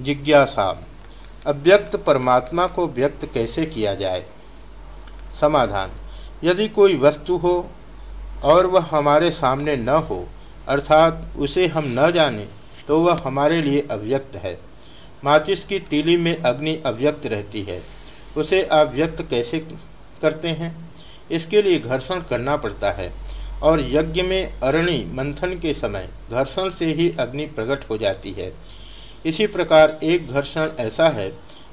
जिज्ञासा। अव्यक्त परमात्मा को व्यक्त कैसे किया जाए? समाधान। यदि कोई वस्तु हो और वह हमारे सामने न हो, अर्थात उसे हम न जाने तो वह हमारे लिए अव्यक्त है। माचिस की तीली में अग्नि अव्यक्त रहती है। उसे अव्यक्त कैसे करते हैं? इसके लिए घर्षण करना पड़ता है। और यज्ञ में अरणि मंथन के समय घर्षण से ही अग्नि प्रकट हो जाती है। इसी प्रकार एक घर्षण ऐसा है,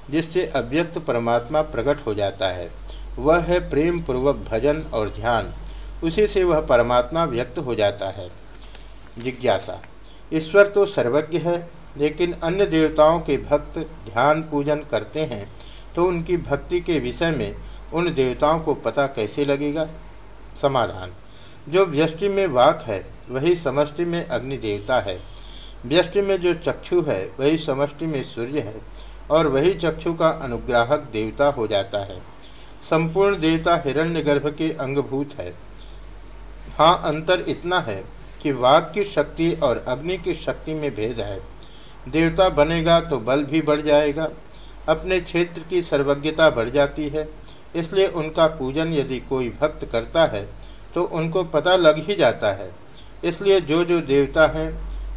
जिससे अव्यक्त परमात्मा प्रकट हो जाता है। वह है प्रेम पूर्वक भजन और ध्यान, उसी से वह परमात्मा व्यक्त हो जाता है। जिज्ञासा, ईश्वर तो सर्वज्ञ है, लेकिन अन्य देवताओं के भक्त ध्यान पूजन करते हैं तो उनकी भक्ति के विषय में उन देवताओं को पता कैसे लगेगा? समाधान, जो व्यष्टि में वाक है, वही समष्टि में अग्नि देवता है। व्यष्टि में जो चक्षु है, वही समष्टि में सूर्य है और वही चक्षु का अनुग्राहक देवता हो जाता है। संपूर्ण देवता हिरण्यगर्भ के अंगभूत है। हाँ अंतर इतना है कि वाक की शक्ति और अग्नि की शक्ति में भेद है। देवता बनेगा तो बल भी बढ़ जाएगा, अपने क्षेत्र की सर्वज्ञता बढ़ जाती है, इसलिए उनका पूजन यदि कोई भक्त करता है तो उनको पता लग ही जाता है। इसलिए जो जो देवता हैं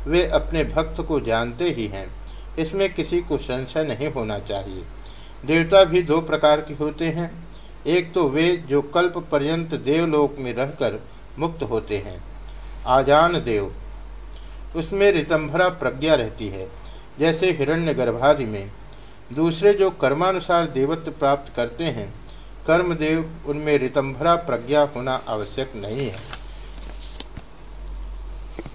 वे अपने भक्त को जानते ही हैं। इसमें किसी को संशय नहीं होना चाहिए। देवता भी दो प्रकार के होते हैं। एक तो वे जो कल्प पर्यंत देवलोक में रहकर मुक्त होते हैं। आजान देव। उसमें रितंभरा प्रज्ञा रहती है, जैसे हिरण्य गर्भादि में। दूसरे जो कर्मानुसार देवत्व प्राप्त करते हैं, कर्मदेव, उनमें रितंभरा प्रज्ञा होना आवश्यक नहीं है।